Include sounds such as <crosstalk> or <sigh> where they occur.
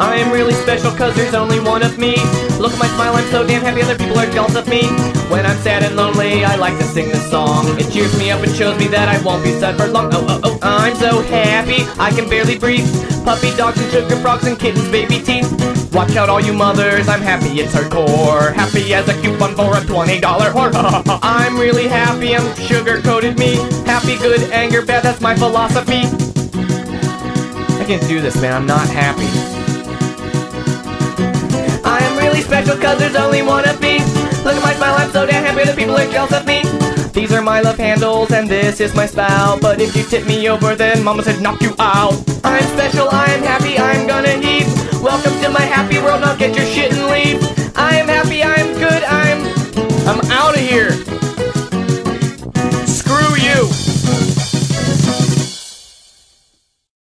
I am really special cause there's only one of me. Look at my smile, I'm so damn happy other people are jealous of me. When I'm sad and lonely, I like to sing this song. It cheers me up and shows me that I won't be sad for long. Oh, oh, oh, I'm so happy, I can barely breathe. Puppy dogs and sugar frogs and kittens, baby teeth. Watch out, all you mothers, I'm happy, it's hardcore. Happy as a coupon for a $20 whore. <laughs> I'm really happy, I'm sugar coated me. Happy, good, anger, bad, that's my philosophy. I can't do this, man, I'm not happy cause there's only one of me Look at my smile, I'm so damn happy that people are jealous of me. These are my love handles and this is my spout. But if you tip me over then mama said knock you out. I'm special, I'm happy, I'm gonna heap Welcome to my happy world, now get your shit